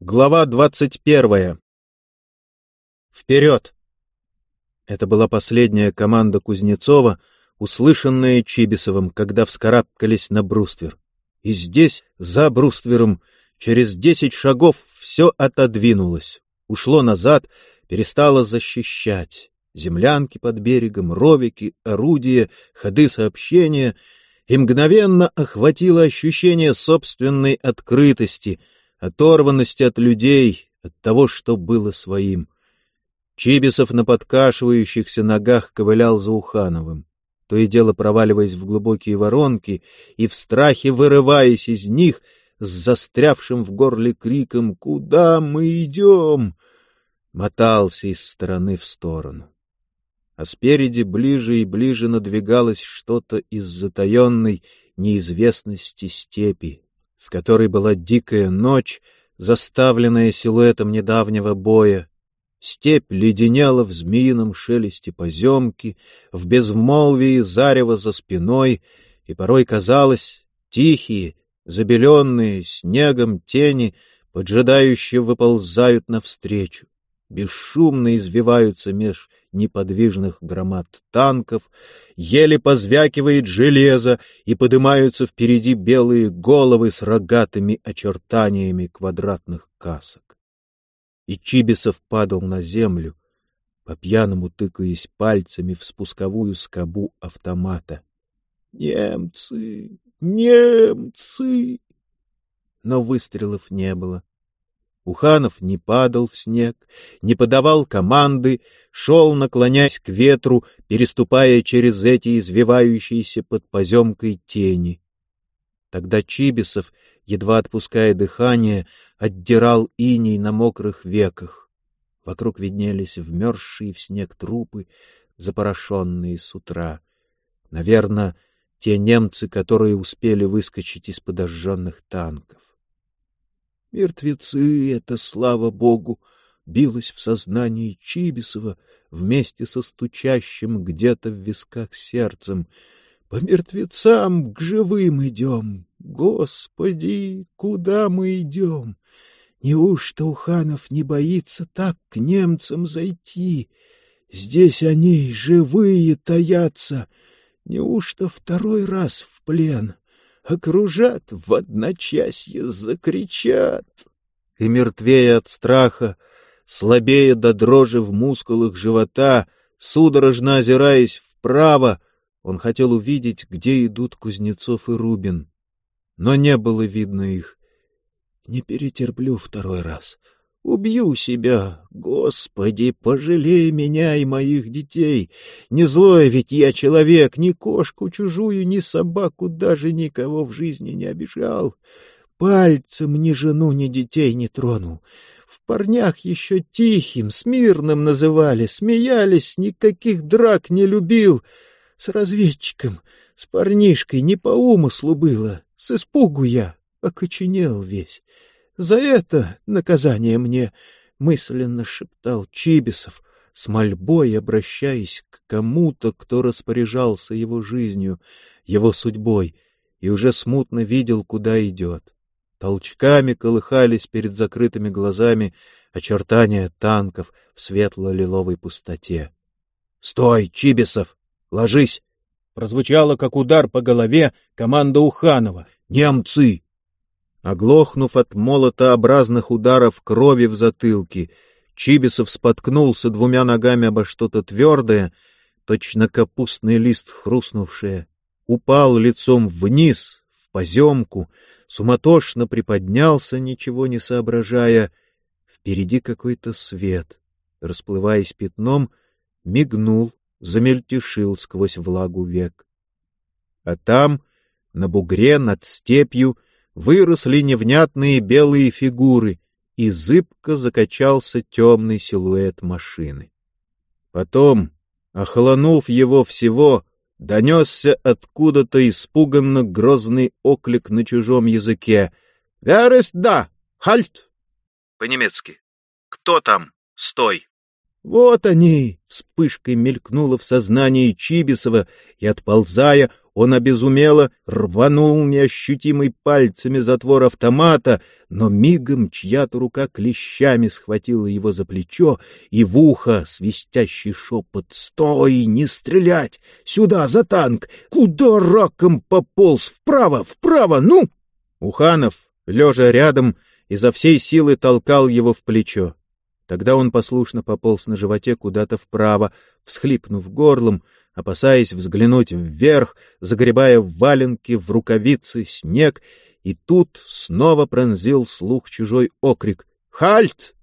Глава двадцать первая. Вперед! Это была последняя команда Кузнецова, услышанная Чибисовым, когда вскарабкались на бруствер. И здесь, за бруствером, через десять шагов все отодвинулось, ушло назад, перестало защищать. Землянки под берегом, ровики, орудия, ходы сообщения, и мгновенно охватило ощущение собственной открытости — оторванности от людей, от того, что было своим. Чибисов на подкашивающихся ногах ковылял за Ухановым, то и дело проваливаясь в глубокие воронки и в страхе вырываясь из них с застрявшим в горле криком «Куда мы идем?» мотался из стороны в сторону. А спереди ближе и ближе надвигалось что-то из затаенной неизвестности степи, которой была дикая ночь, заставленная силуэтом недавнего боя. Степь леденела в змеином шелесте поземки, в безмолвии зарева за спиной, и порой казалось, тихие, забеленные снегом тени, поджидающие выползают навстречу бесшумно извиваются меж неподвижных громад танков, еле позвякивает железо, и поднимаются впереди белые головы с рогатыми очертаниями квадратных касок. И Чибисов падал на землю, по-пьяному тыкаясь пальцами в спусковую скобу автомата. «Немцы! Немцы!» Но выстрелов не было. Уханов не падал в снег, не подавал команды, шел, наклонясь к ветру, переступая через эти извивающиеся под поземкой тени. Тогда Чибисов, едва отпуская дыхание, отдирал иней на мокрых веках. Вокруг виднелись вмерзшие в снег трупы, запорошенные с утра. Наверное, те немцы, которые успели выскочить из подожженных танков. Мертвецы — это, слава богу, билось в сознании Чибисова вместе со стучащим где-то в висках сердцем. По мертвецам к живым идем. Господи, куда мы идем? Неужто Уханов не боится так к немцам зайти? Здесь они, живые, таятся. Неужто второй раз в плен? Окружат, в одночасье закричат. И мертвее от страха, слабее до дрожи в мускулах живота, судорожно озираясь вправо, он хотел увидеть, где идут Кузнецов и Рубин. Но не было видно их. Не перетерплю второй раз. Убью себя. Господи, пожалей меня и моих детей. Не злой ведь я человек, ни кошку чужую, ни собаку, даже никого в жизни не обижал. Пальцем ни жену, ни детей не тронул. В парнях еще тихим, смирным называли, смеялись, никаких драк не любил. С разведчиком, с парнишкой не по умыслу было, с испугу я окоченел весь. За это наказание мне, — мысленно шептал Чибисов, с мольбой обращаясь к кому-то, кто распоряжался его жизнью, его судьбой, и уже смутно видел, куда идет. Толчками колыхались перед закрытыми глазами очертания танков в светло-лиловой пустоте. — Стой, Чибисов! Ложись! Прозвучало, как удар по голове, команда Уханова. «Немцы! Оглохнув от молотообразных ударов крови в затылке, Чибисов споткнулся двумя ногами обо что-то твердое, точно капустный лист хрустнувшее, упал лицом вниз, в поземку, суматошно приподнялся, ничего не соображая. Впереди какой-то свет, расплываясь пятном, мигнул, замельтешил сквозь влагу век. А там, на бугре над степью, выросли невнятные белые фигуры, и зыбко закачался темный силуэт машины. Потом, охолонув его всего, донесся откуда-то испуганно грозный оклик на чужом языке. «Верес да! Хальт!» По-немецки. «Кто там? Стой!» «Вот они!» — вспышкой мелькнуло в сознании Чибисова, и, отползая, Он обезумело рванул неощутимый пальцами затвор автомата, но мигом чья-то рука клещами схватила его за плечо, и в ухо свистящий шепот «Стой! Не стрелять! Сюда, за танк! Куда раком пополз? Вправо! Вправо! Ну!» Уханов, лежа рядом, изо всей силы толкал его в плечо. Тогда он послушно пополз на животе куда-то вправо, всхлипнув горлом, опасаясь взглянуть вверх, загребая в валенки, в рукавицы снег, и тут снова пронзил слух чужой окрик «Хальт!»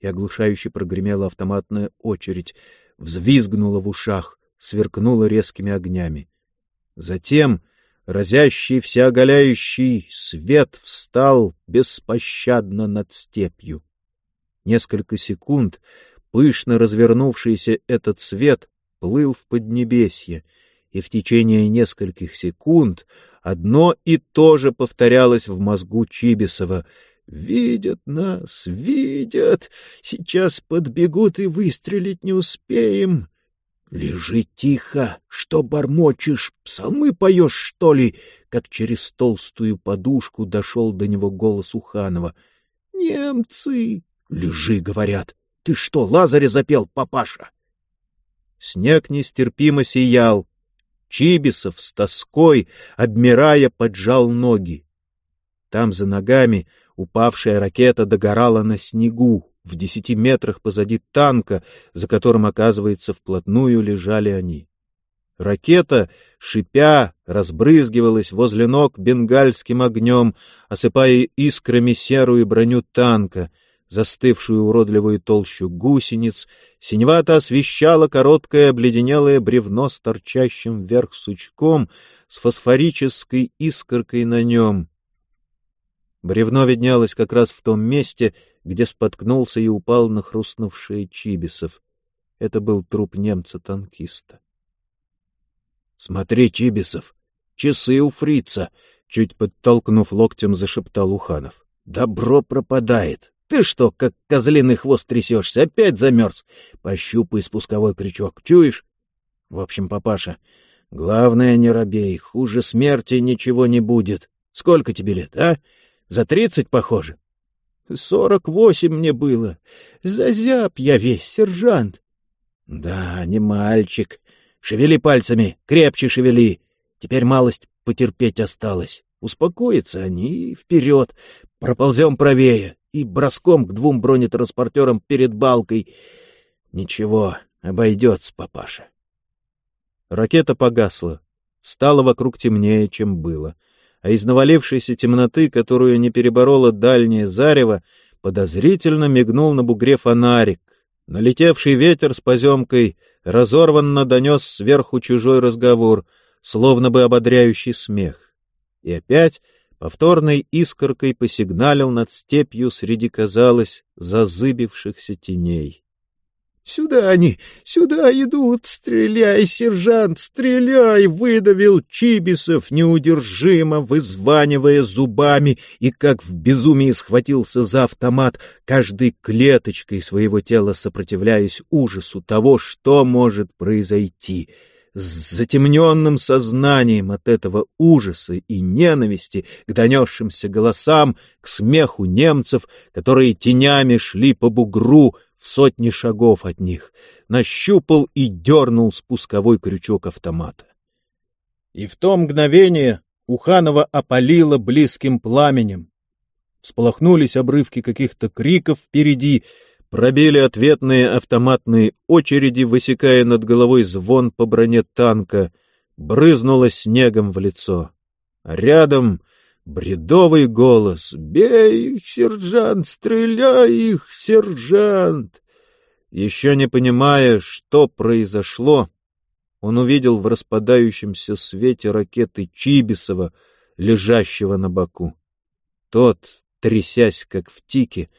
И оглушающе прогремела автоматная очередь, взвизгнула в ушах, сверкнула резкими огнями. Затем разящий всеоголяющий свет встал беспощадно над степью. Несколько секунд пышно развернувшийся этот свет плыл в Поднебесье, и в течение нескольких секунд одно и то же повторялось в мозгу Чибисова. «Видят нас, видят! Сейчас подбегут и выстрелить не успеем!» «Лежи тихо! Что бормочешь? Псалмы поешь, что ли?» Как через толстую подушку дошел до него голос Уханова. «Немцы!» «Лежи, — говорят. Ты что, Лазаря запел, папаша?» Снег нестерпимо сиял. Чибисов с тоской, обмирая, поджал ноги. Там за ногами упавшая ракета догорала на снегу, в десяти метрах позади танка, за которым, оказывается, вплотную лежали они. Ракета, шипя, разбрызгивалась возле ног бенгальским огнем, осыпая искрами серую броню танка — застывшую уродливую толщу гусениц, синевато освещало короткое обледенелое бревно с торчащим вверх сучком, с фосфорической искоркой на нем. Бревно виднелось как раз в том месте, где споткнулся и упал на хрустнувшие Чибисов. Это был труп немца-танкиста. — Смотри, Чибисов, часы у фрица! — чуть подтолкнув локтем, зашептал Уханов. — Добро пропадает! Ты что, как козлиный хвост трясешься? Опять замерз? Пощупай спусковой крючок. Чуешь? В общем, папаша, главное, не робей. Хуже смерти ничего не будет. Сколько тебе лет, а? За тридцать, похоже? Сорок восемь мне было. Зазяб я весь, сержант. Да, не мальчик. Шевели пальцами, крепче шевели. Теперь малость потерпеть осталось. Успокоятся они и вперед. Проползем правее и броском к двум бронетранспортерам перед балкой. Ничего, обойдется, папаша. Ракета погасла. Стало вокруг темнее, чем было. А из навалившейся темноты, которую не перебороло дальнее зарево, подозрительно мигнул на бугре фонарик. Налетевший ветер с поземкой разорванно донес сверху чужой разговор, словно бы ободряющий смех. И опять повторной искоркой посигналил над степью среди, казалось, зазыбившихся теней. — Сюда они, сюда идут! Стреляй, сержант, стреляй! — выдавил Чибисов, неудержимо вызванивая зубами, и как в безумии схватился за автомат, каждой клеточкой своего тела сопротивляясь ужасу того, что может произойти — с затемненным сознанием от этого ужаса и ненависти к донесшимся голосам, к смеху немцев, которые тенями шли по бугру в сотни шагов от них, нащупал и дернул спусковой крючок автомата. И в то мгновение Уханова опалило близким пламенем. Всполохнулись обрывки каких-то криков впереди, Пробили ответные автоматные очереди, высекая над головой звон по броне танка. Брызнуло снегом в лицо. Рядом бредовый голос «Бей их, сержант! Стреляй их, сержант!» Еще не понимая, что произошло, он увидел в распадающемся свете ракеты Чибисова, лежащего на боку. Тот, трясясь как в тике,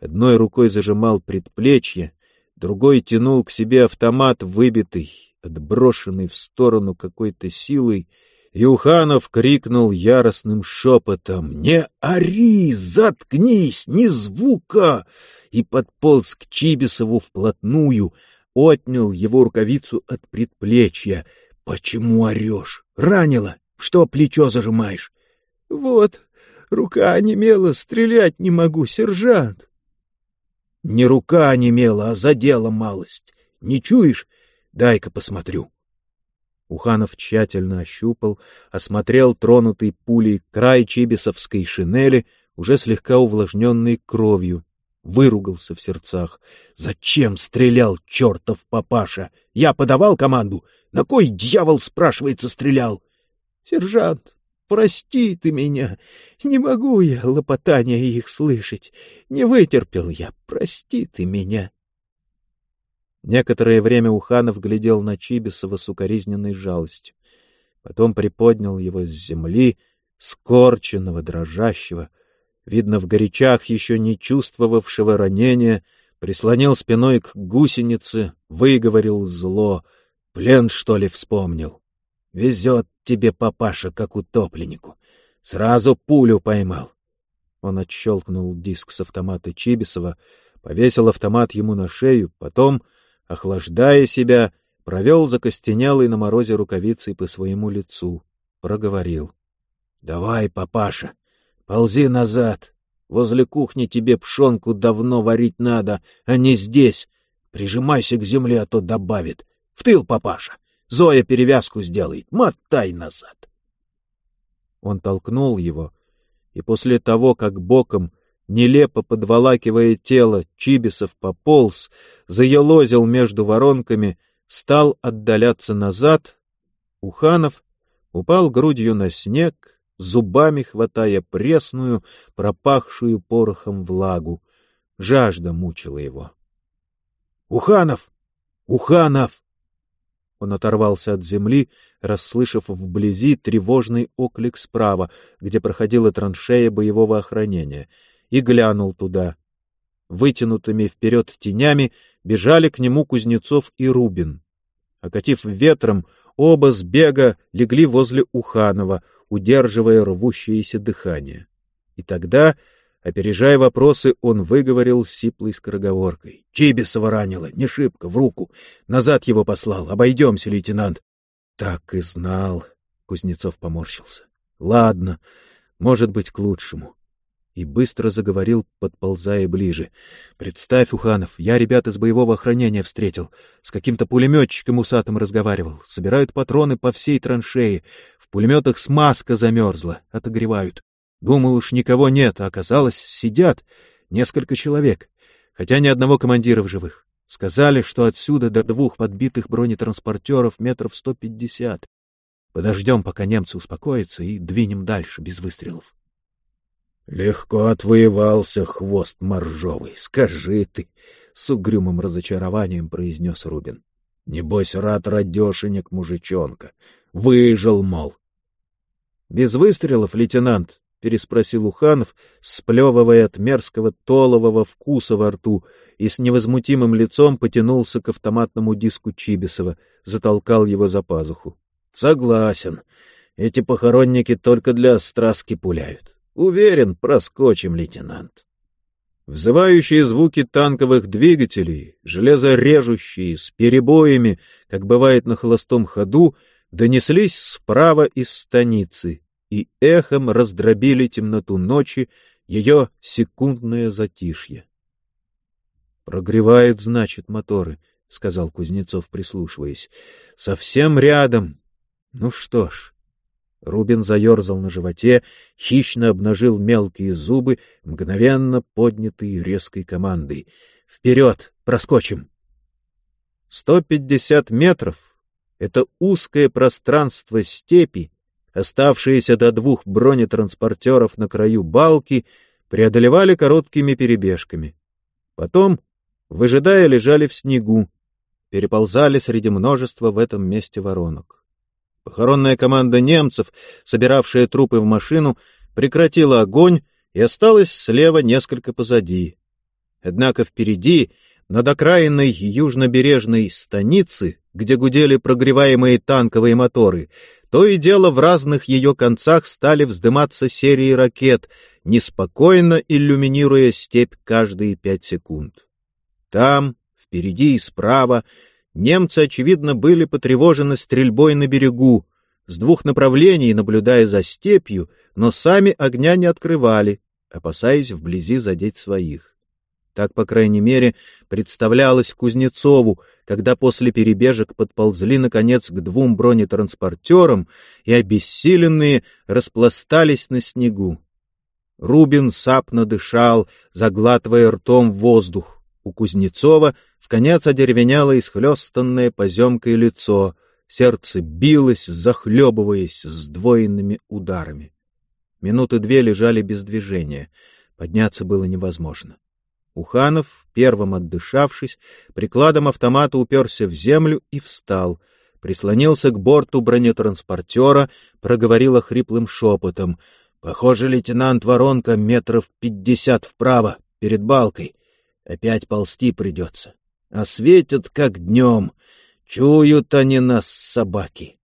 Одной рукой зажимал предплечье, другой тянул к себе автомат, выбитый, отброшенный в сторону какой-то силой, Юханов крикнул яростным шепотом «Не ори! Заткнись! Ни звука!» и подполз к Чибисову вплотную, отнял его рукавицу от предплечья. «Почему орешь? Ранило. Что плечо зажимаешь? — Вот, рука онемела, стрелять не могу, сержант. — Не рука онемела, а задела малость. Не чуешь? Дай-ка посмотрю. Уханов тщательно ощупал, осмотрел тронутый пулей край чибисовской шинели, уже слегка увлажненный кровью, выругался в сердцах. «Зачем стрелял чертов папаша? Я подавал команду? На кой дьявол, спрашивается, стрелял?» «Сержант, прости ты меня. Не могу я лопотания их слышать. Не вытерпел я. Прости ты меня». Некоторое время Уханов глядел на Чибисова с укоризненной жалостью. Потом приподнял его с земли, скорченного, дрожащего, видно, в горячах еще не чувствовавшего ранения, прислонил спиной к гусенице, выговорил зло. Плен, что ли, вспомнил? Везет тебе, папаша, как утопленнику. Сразу пулю поймал. Он отщелкнул диск с автомата Чибисова, повесил автомат ему на шею, потом охлаждая себя, провел закостенелой на морозе рукавицей по своему лицу, проговорил. — Давай, папаша, ползи назад. Возле кухни тебе пшенку давно варить надо, а не здесь. Прижимайся к земле, а то добавит. В тыл, папаша. Зоя перевязку сделает. Мотай назад. Он толкнул его, и после того, как боком нелепо подволакивая тело, Чибисов пополз, заелозил между воронками, стал отдаляться назад. Уханов упал грудью на снег, зубами хватая пресную, пропахшую порохом влагу. Жажда мучила его. — Уханов! Уханов! Он оторвался от земли, расслышав вблизи тревожный оклик справа, где проходила траншея боевого охранения — и глянул туда. Вытянутыми вперед тенями бежали к нему Кузнецов и Рубин. Окатив ветром, оба с бега легли возле Уханова, удерживая рвущееся дыхание. И тогда, опережая вопросы, он выговорил сиплой скороговоркой. — Чибисова ранило, не шибко, в руку. Назад его послал. Обойдемся, лейтенант. — Так и знал. Кузнецов поморщился. — Ладно, может быть, к лучшему и быстро заговорил, подползая ближе. — Представь, Уханов, я ребят из боевого охранения встретил. С каким-то пулеметчиком усатым разговаривал. Собирают патроны по всей траншее. В пулеметах смазка замерзла. Отогревают. Думал уж никого нет, а оказалось, сидят несколько человек. Хотя ни одного командира в живых. Сказали, что отсюда до двух подбитых бронетранспортеров метров сто пятьдесят. Подождем, пока немцы успокоятся, и двинем дальше, без выстрелов. — Легко отвоевался хвост моржовый, скажи ты, — с угрюмым разочарованием произнес Рубин. — Небось, рад радешенек мужичонка. Выжил, мол. — Без выстрелов, лейтенант? — переспросил Уханов, сплевывая от мерзкого толового вкуса во рту, и с невозмутимым лицом потянулся к автоматному диску Чибисова, затолкал его за пазуху. — Согласен. Эти похоронники только для страски пуляют. Уверен, проскочим, лейтенант. Взывающие звуки танковых двигателей, железорежущие, с перебоями, как бывает на холостом ходу, донеслись справа из станицы и эхом раздробили темноту ночи, ее секундное затишье. — Прогревают, значит, моторы, — сказал Кузнецов, прислушиваясь. — Совсем рядом. Ну что ж, Рубин заерзал на животе, хищно обнажил мелкие зубы, мгновенно поднятые резкой командой. «Вперед! Проскочим!» Сто пятьдесят метров — это узкое пространство степи, оставшиеся до двух бронетранспортеров на краю балки, преодолевали короткими перебежками. Потом, выжидая, лежали в снегу, переползали среди множества в этом месте воронок. Похоронная команда немцев, собиравшая трупы в машину, прекратила огонь и осталась слева несколько позади. Однако впереди, над окраиной южнобережной станицы, где гудели прогреваемые танковые моторы, то и дело в разных ее концах стали вздыматься серии ракет, неспокойно иллюминируя степь каждые пять секунд. Там, впереди и справа, Немцы, очевидно, были потревожены стрельбой на берегу, с двух направлений, наблюдая за степью, но сами огня не открывали, опасаясь вблизи задеть своих. Так, по крайней мере, представлялось Кузнецову, когда после перебежек подползли, наконец, к двум бронетранспортерам и, обессиленные, распластались на снегу. Рубин сапно дышал, заглатывая ртом воздух. У Кузнецова в конец одеревенело исхлестанное поземкой лицо, сердце билось, захлебываясь сдвоенными ударами. Минуты две лежали без движения. Подняться было невозможно. Уханов, первым отдышавшись, прикладом автомата уперся в землю и встал. Прислонился к борту бронетранспортера, проговорил хриплым шепотом. — Похоже, лейтенант Воронка метров пятьдесят вправо, перед балкой. Опять ползти придется. А светят, как днем. Чуют они нас, собаки.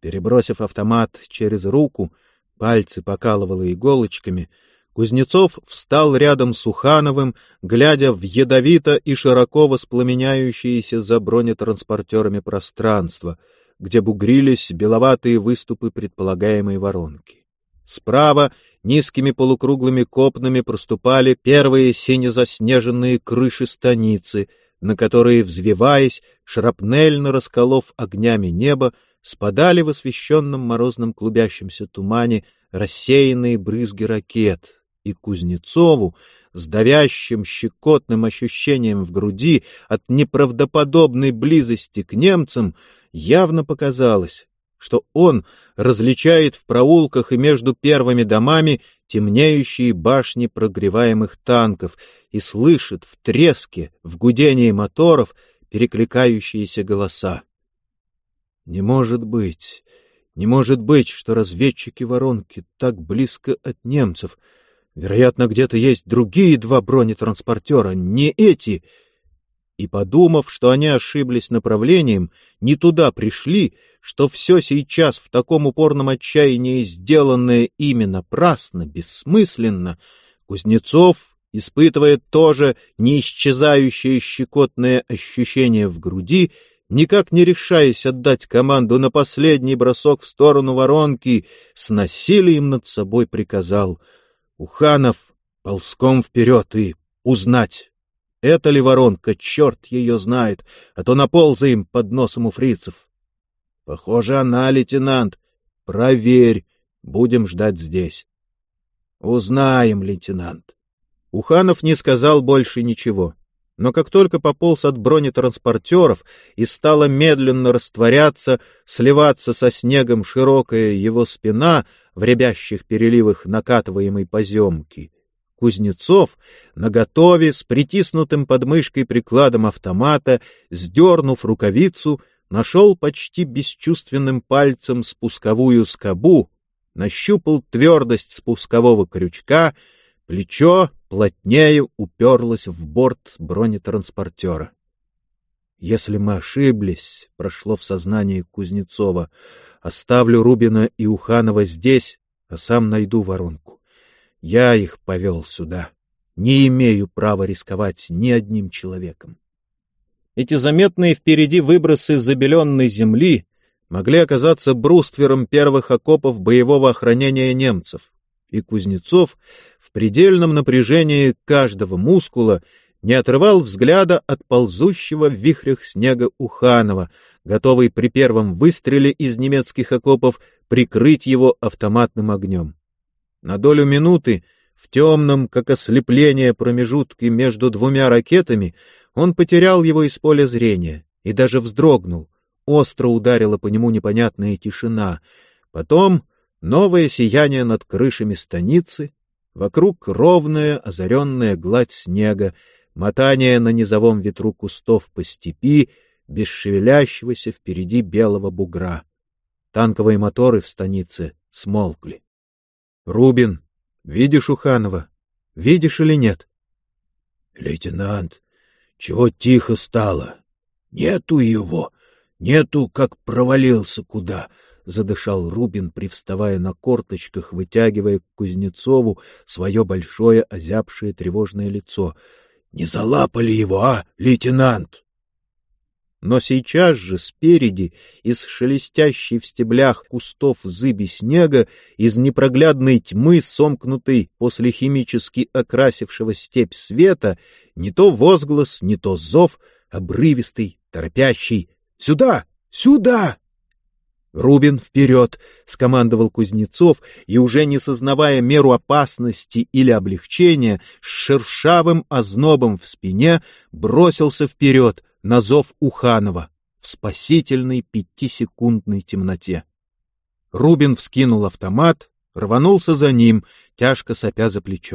Перебросив автомат через руку, пальцы покалывало иголочками — Кузнецов встал рядом с Ухановым, глядя в ядовито и широко воспламеняющееся за бронетранспортерами пространство, где бугрились беловатые выступы предполагаемой воронки. Справа низкими полукруглыми копнами проступали первые сине-заснеженные крыши станицы, на которые, взвиваясь, шрапнельно расколов огнями небо, спадали в освещенном морозном клубящемся тумане рассеянные брызги ракет, и Кузнецову с давящим щекотным ощущением в груди от неправдоподобной близости к немцам явно показалось, что он различает в проулках и между первыми домами темнеющие башни прогреваемых танков и слышит в треске, в гудении моторов перекликающиеся голоса. Не может быть, не может быть, что разведчики воронки так близко от немцев — Вероятно, где-то есть другие два бронетранспортера, не эти. И, подумав, что они ошиблись направлением, не туда пришли, что все сейчас в таком упорном отчаянии сделанное ими напрасно, бессмысленно, Кузнецов, испытывая тоже неисчезающее щекотное ощущение в груди, никак не решаясь отдать команду на последний бросок в сторону воронки, с насилием над собой приказал — Уханов ползком вперед и узнать, это ли воронка, черт ее знает, а то наползаем под носом у фрицев. Похоже, она, лейтенант. Проверь, будем ждать здесь. Узнаем, лейтенант. Уханов не сказал больше ничего. Но как только пополз от бронетранспортеров и стала медленно растворяться, сливаться со снегом широкая его спина в рябящих переливах накатываемой поземки, Кузнецов, наготове, с притиснутым под мышкой прикладом автомата, сдернув рукавицу, нашел почти бесчувственным пальцем спусковую скобу, нащупал твердость спускового крючка, плечо плотнее уперлась в борт бронетранспортера. Если мы ошиблись, прошло в сознании Кузнецова, оставлю Рубина и Уханова здесь, а сам найду воронку. Я их повел сюда. Не имею права рисковать ни одним человеком. Эти заметные впереди выбросы забеленной земли могли оказаться бруствером первых окопов боевого охранения немцев и Кузнецов в предельном напряжении каждого мускула не отрывал взгляда от ползущего в вихрях снега Уханова, готовый при первом выстреле из немецких окопов прикрыть его автоматным огнем. На долю минуты, в темном, как ослепление промежутке между двумя ракетами, он потерял его из поля зрения и даже вздрогнул. Остро ударила по нему непонятная тишина. Потом новое сияние над крышами станицы, вокруг ровная озаренная гладь снега, мотание на низовом ветру кустов по степи, без шевелящегося впереди белого бугра. Танковые моторы в станице смолкли. — Рубин, видишь Уханова? Видишь или нет? — Лейтенант, чего тихо стало? Нету его, нету, как провалился куда, — задышал Рубин, привставая на корточках, вытягивая к Кузнецову свое большое озябшее тревожное лицо. — Не залапали его, а, лейтенант? Но сейчас же спереди, из шелестящей в стеблях кустов зыби снега, из непроглядной тьмы, сомкнутой после химически окрасившего степь света, не то возглас, не то зов, обрывистый, торопящий. «Сюда! Сюда!» «Рубин, вперед!» — скомандовал Кузнецов, и, уже не сознавая меру опасности или облегчения, с шершавым ознобом в спине бросился вперед на зов Уханова в спасительной пятисекундной темноте. Рубин вскинул автомат, рванулся за ним, тяжко сопя за плечо.